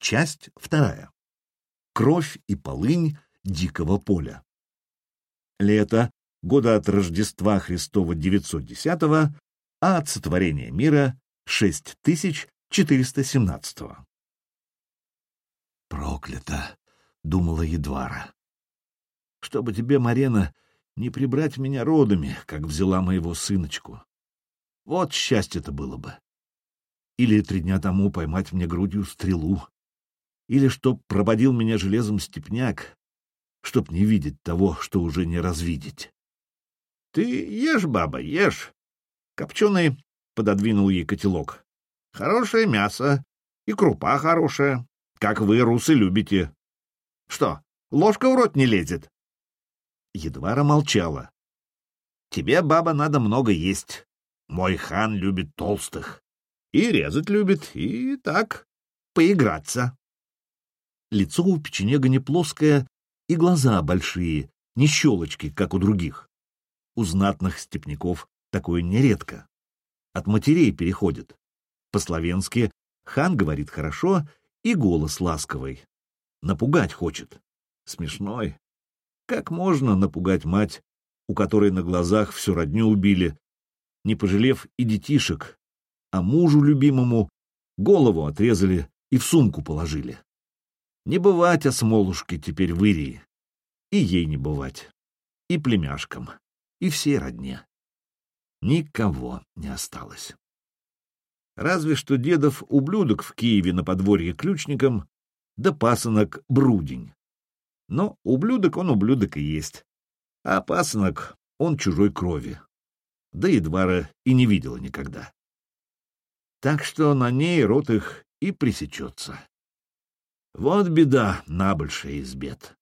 Часть вторая. Кровь и полынь дикого поля. Лето, года от Рождества Христова 910 а от сотворения мира 6417 -го. «Проклято!» — думала Едвара. «Чтобы тебе, Марена, не прибрать меня родами, как взяла моего сыночку. Вот счастье-то было бы. Или три дня тому поймать мне грудью стрелу, или чтоб прободил меня железом степняк, чтоб не видеть того, что уже не развидеть. — Ты ешь, баба, ешь. Копченый пододвинул ей котелок. — Хорошее мясо и крупа хорошая, как вы, русы, любите. — Что, ложка в рот не лезет? Едвара молчала. — Тебе, баба, надо много есть. Мой хан любит толстых. И резать любит, и так, поиграться. Лицо у печенега не плоское, и глаза большие, не щелочки, как у других. У знатных степняков такое нередко. От матерей переходит. По-словенски хан говорит хорошо и голос ласковый. Напугать хочет. Смешной. Как можно напугать мать, у которой на глазах всю родню убили, не пожалев и детишек, а мужу любимому голову отрезали и в сумку положили? Не бывать осмолушке теперь в Ирии. И ей не бывать. И племяшкам. И всей родне. Никого не осталось. Разве что дедов ублюдок в Киеве на подворье ключником, да пасынок Брудень. Но ублюдок он ублюдок и есть. А пасынок он чужой крови. Да едва и не видела никогда. Так что на ней рот их и пресечется. Вот беда, набольшая из бед.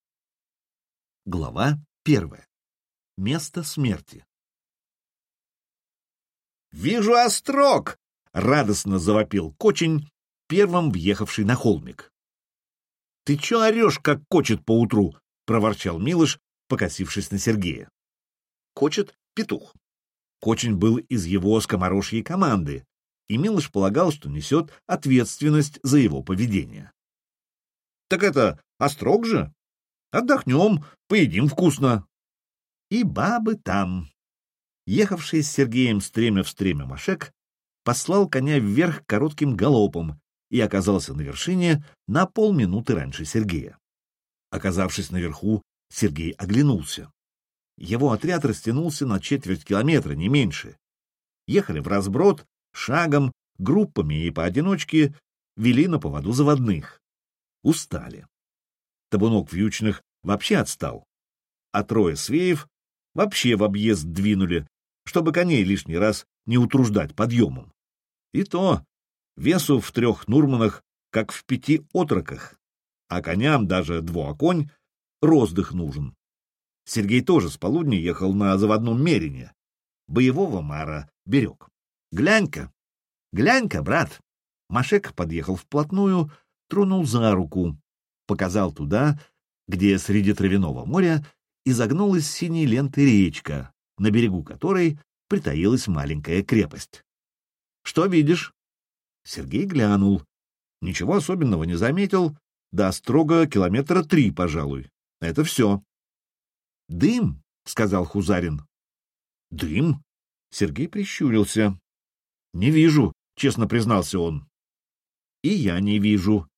Глава первая. Место смерти. «Вижу острог!» — радостно завопил Кочень, первым въехавший на холмик. «Ты чё орёшь, как кочет поутру?» — проворчал Милыш, покосившись на Сергея. Кочет — петух. Кочень был из его скоморожьей команды, и Милыш полагал, что несет ответственность за его поведение. Так это острог же. Отдохнем, поедим вкусно. И бабы там. Ехавший с Сергеем стремя в стремя Машек послал коня вверх коротким галопом и оказался на вершине на полминуты раньше Сергея. Оказавшись наверху, Сергей оглянулся. Его отряд растянулся на четверть километра, не меньше. Ехали в разброд, шагом, группами и поодиночке, вели на поводу заводных устали. Табунок вьючных вообще отстал, а трое свеев вообще в объезд двинули, чтобы коней лишний раз не утруждать подъемом. И то весу в трех Нурманах, как в пяти отроках, а коням даже двуоконь роздых нужен. Сергей тоже с полудня ехал на заводном мерине. Боевого мара берег. Глянь-ка, глянь-ка, брат. Машек подъехал вплотную, тронул за руку, показал туда, где среди травяного моря изогнулась синей лентой речка, на берегу которой притаилась маленькая крепость. «Что видишь?» Сергей глянул. Ничего особенного не заметил, да строго километра три, пожалуй. Это все. «Дым», — сказал Хузарин. «Дым?» — Сергей прищурился. «Не вижу», — честно признался он. «И я не вижу»,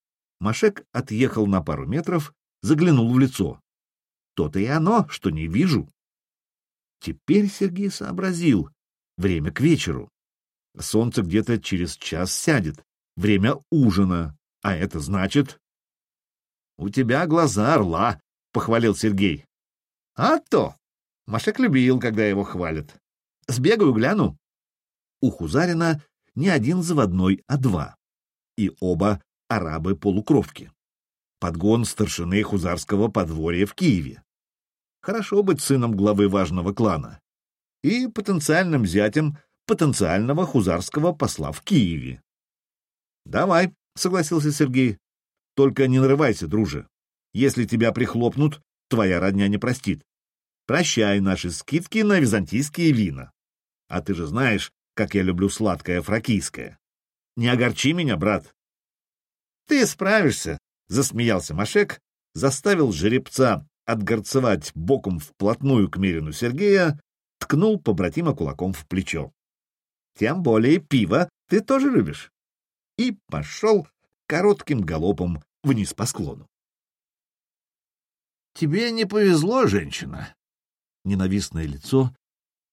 Машек отъехал на пару метров, заглянул в лицо. То-то и оно, что не вижу. Теперь Сергей сообразил. Время к вечеру. Солнце где-то через час сядет. Время ужина. А это значит... — У тебя глаза орла, — похвалил Сергей. — А то! Машек любил, когда его хвалят. Сбегаю, гляну. У Хузарина не один заводной, а два. И оба арабы-полукровки. Подгон старшины хузарского подворья в Киеве. Хорошо быть сыном главы важного клана. И потенциальным зятем потенциального хузарского посла в Киеве. «Давай», — согласился Сергей. «Только не нарывайся, друже. Если тебя прихлопнут, твоя родня не простит. Прощай наши скидки на византийские вина. А ты же знаешь, как я люблю сладкое фракийское. Не огорчи меня, брат. Ты справишься, — засмеялся Машек, заставил жеребца отгорцевать боком вплотную к Мерину Сергея, ткнул побратима кулаком в плечо. Тем более пиво ты тоже любишь. И пошел коротким галопом вниз по склону. Тебе не повезло, женщина. Ненавистное лицо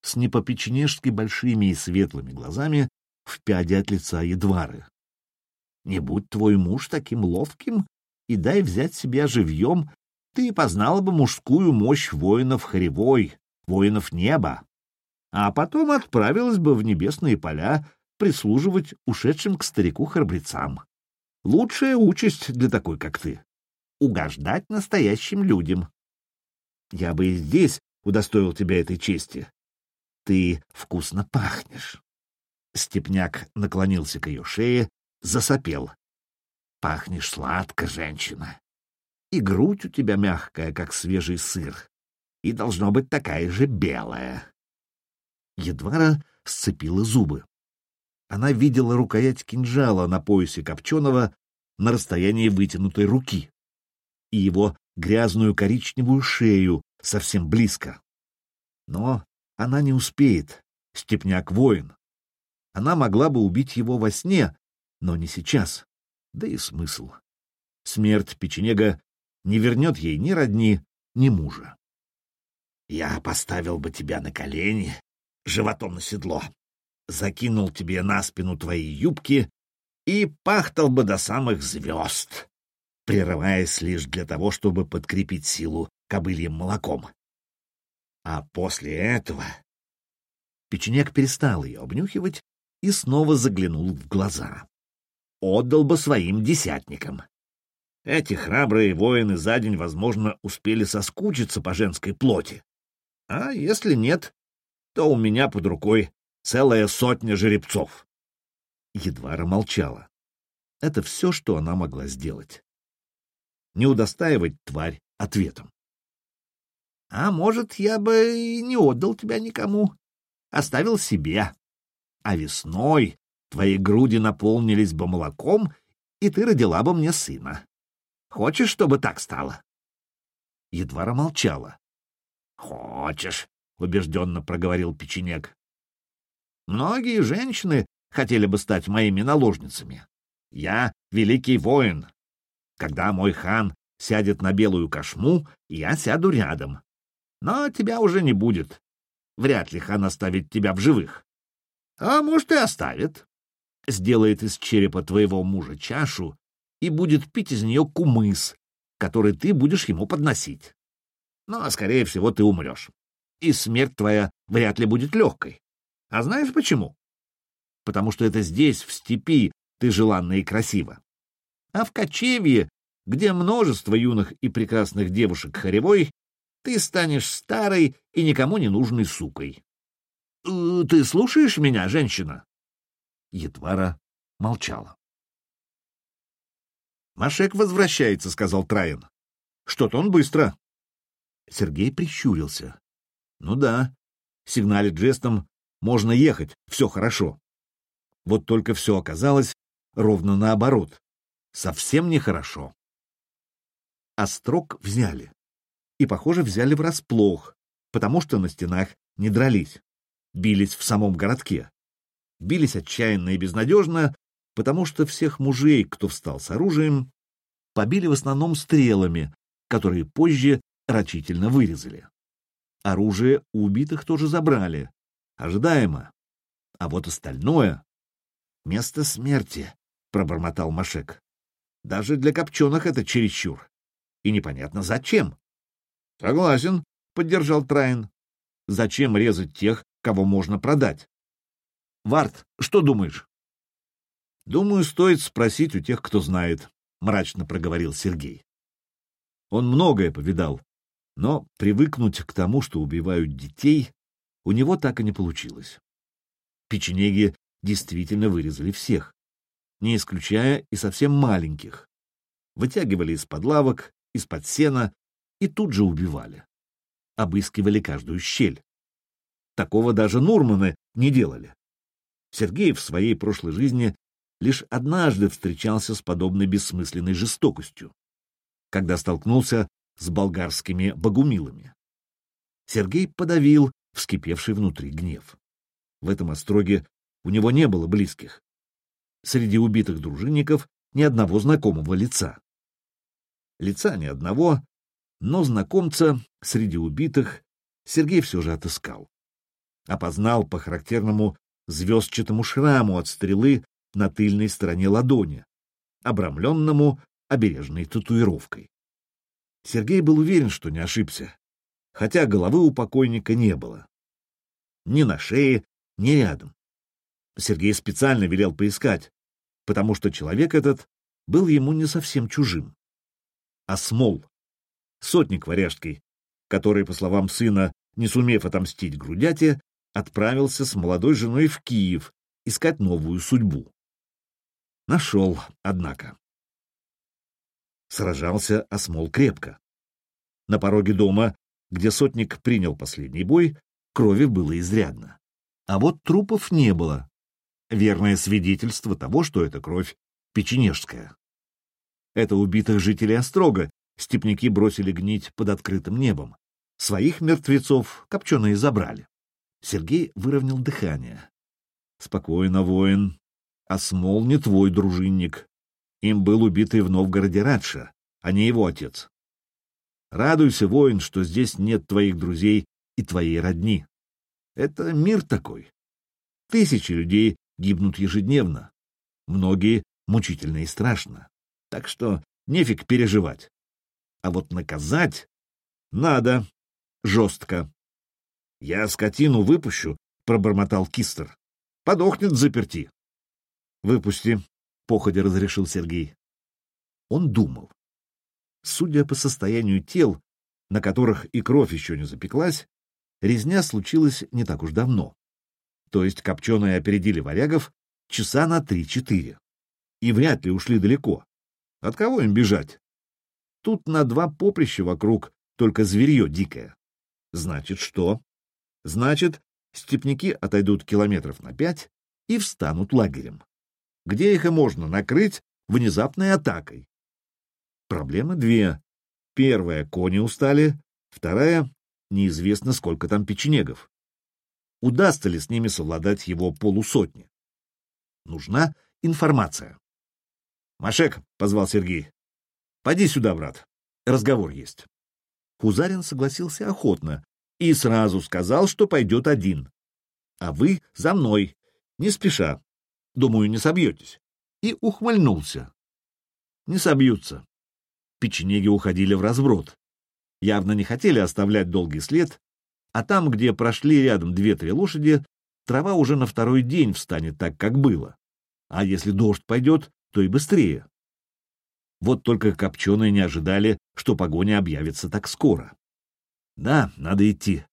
с непопеченежски большими и светлыми глазами в пяде от лица Едвары. Не будь твой муж таким ловким, и дай взять себя живьем, ты познала бы мужскую мощь воинов Харевой, воинов неба, а потом отправилась бы в небесные поля прислуживать ушедшим к старику-храбрецам. Лучшая участь для такой, как ты — угождать настоящим людям. Я бы и здесь удостоил тебя этой чести. Ты вкусно пахнешь. Степняк наклонился к ее шее, засопел. Пахнешь сладко, женщина. И грудь у тебя мягкая, как свежий сыр, и должно быть такая же белая. Едвара сцепила зубы. Она видела рукоять кинжала на поясе Копченого на расстоянии вытянутой руки и его грязную коричневую шею совсем близко. Но она не успеет, степняк воин. Она могла бы убить его во сне, но не сейчас. Да и смысл. Смерть печенега не вернет ей ни родни, ни мужа. Я поставил бы тебя на колени, животом на седло, закинул тебе на спину твои юбки и пахтал бы до самых звезд, прерываясь лишь для того, чтобы подкрепить силу кобыльем молоком. А после этого... Печенек перестал ее обнюхивать и снова заглянул в глаза. Отдал бы своим десятникам. Эти храбрые воины за день, возможно, успели соскучиться по женской плоти. А если нет, то у меня под рукой целая сотня жеребцов. Едвара молчала. Это все, что она могла сделать. Не удостаивать тварь ответом. — А может, я бы и не отдал тебя никому, оставил себе. А весной твои груди наполнились бы молоком, и ты родила бы мне сына. Хочешь, чтобы так стало? Едвара молчала. — Хочешь, — убежденно проговорил печенек. «Многие женщины хотели бы стать моими наложницами. Я — великий воин. Когда мой хан сядет на белую кошму, я сяду рядом. Но тебя уже не будет. Вряд ли хан оставит тебя в живых. А может, и оставит. Сделает из черепа твоего мужа чашу и будет пить из нее кумыс, который ты будешь ему подносить. Но, скорее всего, ты умрешь и смерть твоя вряд ли будет легкой. А знаешь почему? Потому что это здесь, в степи, ты желанна и красива. А в кочевье, где множество юных и прекрасных девушек хоревой, ты станешь старой и никому не нужной сукой. Э, — Ты слушаешь меня, женщина? Едвара молчала. — Машек возвращается, — сказал Траин. — Что-то он быстро. Сергей прищурился. Ну да, сигналит жестом «можно ехать, все хорошо». Вот только все оказалось ровно наоборот. Совсем нехорошо. Острог взяли. И, похоже, взяли врасплох, потому что на стенах не дрались. Бились в самом городке. Бились отчаянно и безнадежно, потому что всех мужей, кто встал с оружием, побили в основном стрелами, которые позже рачительно вырезали. Оружие у убитых тоже забрали. Ожидаемо. А вот остальное... Место смерти, — пробормотал Машек. Даже для копченых это чересчур. И непонятно зачем. — Согласен, — поддержал Трайн. — Зачем резать тех, кого можно продать? — Варт, что думаешь? — Думаю, стоит спросить у тех, кто знает, — мрачно проговорил Сергей. Он многое повидал, но привыкнуть к тому, что убивают детей, у него так и не получилось. Печенеги действительно вырезали всех, не исключая и совсем маленьких. Вытягивали из-под лавок, из-под сена и тут же убивали. Обыскивали каждую щель. Такого даже Нурманы не делали. Сергей в своей прошлой жизни лишь однажды встречался с подобной бессмысленной жестокостью, когда столкнулся с болгарскими богумилами. Сергей подавил вскипевший внутри гнев. В этом остроге у него не было близких. Среди убитых дружинников ни одного знакомого лица. Лица ни одного, но знакомца среди убитых Сергей все же отыскал. Опознал по характерному звездчатому шраму от стрелы на тыльной стороне ладони, обрамленному обережной татуировкой. Сергей был уверен, что не ошибся, хотя головы у покойника не было. Ни на шее, ни рядом. Сергей специально велел поискать, потому что человек этот был ему не совсем чужим. Осмол, сотник варяжский, который, по словам сына, не сумев отомстить грудяте, отправился с молодой женой в Киев искать новую судьбу. Нашел, однако. Сражался Осмол крепко. На пороге дома, где сотник принял последний бой, крови было изрядно. А вот трупов не было. Верное свидетельство того, что эта кровь печенежская. Это убитых жителей Острога степняки бросили гнить под открытым небом. Своих мертвецов копченые забрали. Сергей выровнял дыхание. Спокойно, воин. Осмол не твой дружинник. Им был убитый в Новгороде Радша, а не его отец. Радуйся, воин, что здесь нет твоих друзей и твоей родни. Это мир такой. Тысячи людей гибнут ежедневно. Многие мучительно и страшно. Так что нефиг переживать. А вот наказать надо жестко. — Я скотину выпущу, — пробормотал Кистер. — Подохнет заперти. — Выпусти, — походя разрешил Сергей. Он думал. Судя по состоянию тел, на которых и кровь еще не запеклась, резня случилась не так уж давно. То есть копченые опередили варягов часа на три-четыре. И вряд ли ушли далеко. От кого им бежать? Тут на два поприща вокруг только зверье дикое. Значит, что? Значит, степняки отойдут километров на пять и встанут лагерем где их и можно накрыть внезапной атакой. Проблемы две. Первая — кони устали, вторая — неизвестно, сколько там печенегов. Удастся ли с ними совладать его полусотни? Нужна информация. «Машек», — позвал Сергей, — «поди сюда, брат, разговор есть». Хузарин согласился охотно и сразу сказал, что пойдет один. «А вы за мной, не спеша, Думаю, не собьетесь. И ухмыльнулся. Не собьются. Печенеги уходили в разброд. Явно не хотели оставлять долгий след, а там, где прошли рядом две-три лошади, трава уже на второй день встанет так, как было. А если дождь пойдет, то и быстрее. Вот только копченые не ожидали, что погоня объявится так скоро. Да, надо идти.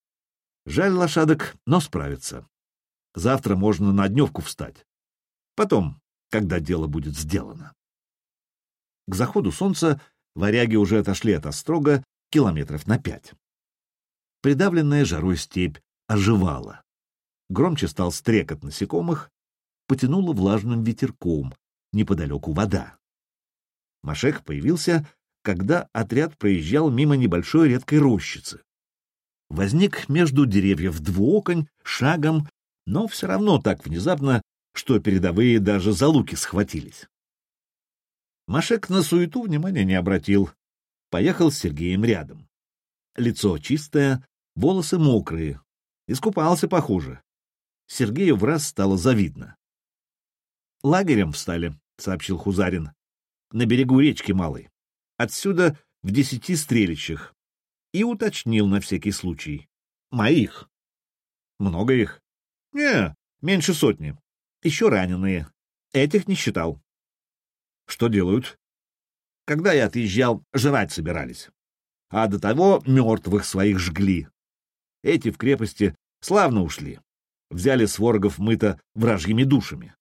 Жаль лошадок, но справиться. Завтра можно на дневку встать. Потом, когда дело будет сделано. К заходу солнца варяги уже отошли от острога километров на пять. Придавленная жарой степь оживала. Громче стал стрекот насекомых, потянуло влажным ветерком, неподалеку вода. Машек появился, когда отряд проезжал мимо небольшой редкой рощицы. Возник между деревьев двуоконь, шагом, но все равно так внезапно, что передовые даже за луки схватились. Машек на суету внимания не обратил. Поехал с Сергеем рядом. Лицо чистое, волосы мокрые. Искупался похуже. Сергею в раз стало завидно. «Лагерем встали», — сообщил Хузарин. «На берегу речки Малой. Отсюда в десяти стрелищах». И уточнил на всякий случай. «Моих». «Много их?» «Не, меньше сотни еще раненые. Этих не считал. Что делают? Когда я отъезжал, жрать собирались. А до того мертвых своих жгли. Эти в крепости славно ушли. Взяли с ворогов мыто вражьими душами.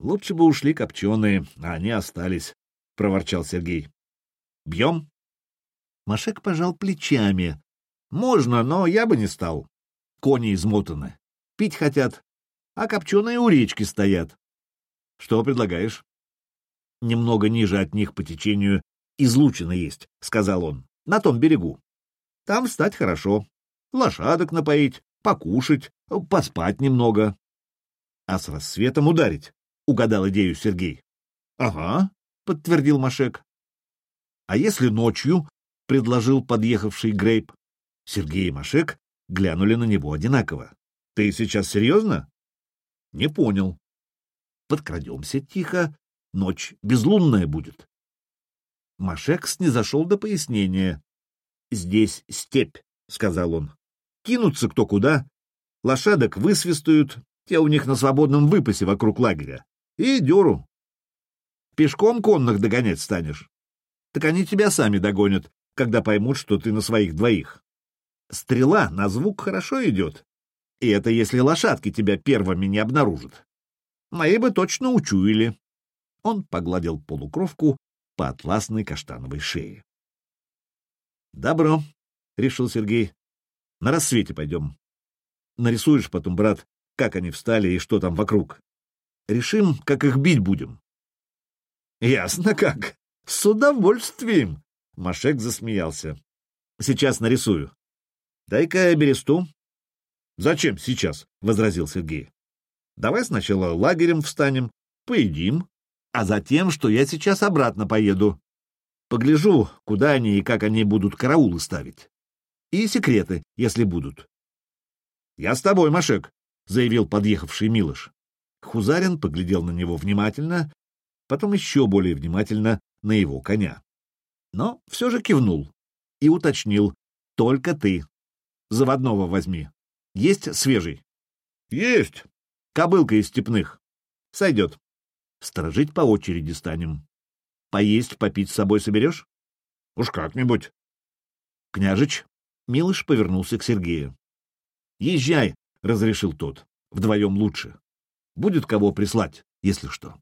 Лучше бы ушли копченые, а они остались, — проворчал Сергей. — Бьем? Машек пожал плечами. — Можно, но я бы не стал. Кони измотаны. Пить хотят, а копченые у речки стоят. Что предлагаешь? Немного ниже от них по течению излучина есть, — сказал он, — на том берегу. Там встать хорошо, лошадок напоить, покушать, поспать немного. А с рассветом ударить, — угадал идею Сергей. — Ага, — подтвердил Машек. — А если ночью? — предложил подъехавший Грейп. Сергей и Машек глянули на него одинаково. — Ты сейчас серьезно? — Не понял. — Подкрадемся тихо, ночь безлунная будет. Машек снизошел до пояснения. — Здесь степь, — сказал он. — Кинутся кто куда. Лошадок высвистают, те у них на свободном выпасе вокруг лагеря. И дёру. Пешком конных догонять станешь. Так они тебя сами догонят, когда поймут, что ты на своих двоих. Стрела на звук хорошо идет. И это если лошадки тебя первыми не обнаружат. Мои бы точно учуяли. Он погладил полукровку по атласной каштановой шее. «Добро», — решил Сергей. «На рассвете пойдем. Нарисуешь потом, брат, как они встали и что там вокруг. Решим, как их бить будем». «Ясно как. С удовольствием!» Машек засмеялся. «Сейчас нарисую. Дай-ка бересту». «Зачем сейчас?» — возразил Сергей. «Давай сначала лагерем встанем, поедим, а затем, что я сейчас обратно поеду. Погляжу, куда они и как они будут караулы ставить. И секреты, если будут. — Я с тобой, Машек, — заявил подъехавший Милош. Хузарин поглядел на него внимательно, потом еще более внимательно на его коня. Но все же кивнул и уточнил. — Только ты. Заводного возьми. Есть свежий? — Есть. Кобылка из степных. Сойдет. Сторожить по очереди станем. Поесть, попить с собой соберешь? Уж как-нибудь. Княжич, Милыш повернулся к Сергею. Езжай, разрешил тот. Вдвоем лучше. Будет кого прислать, если что.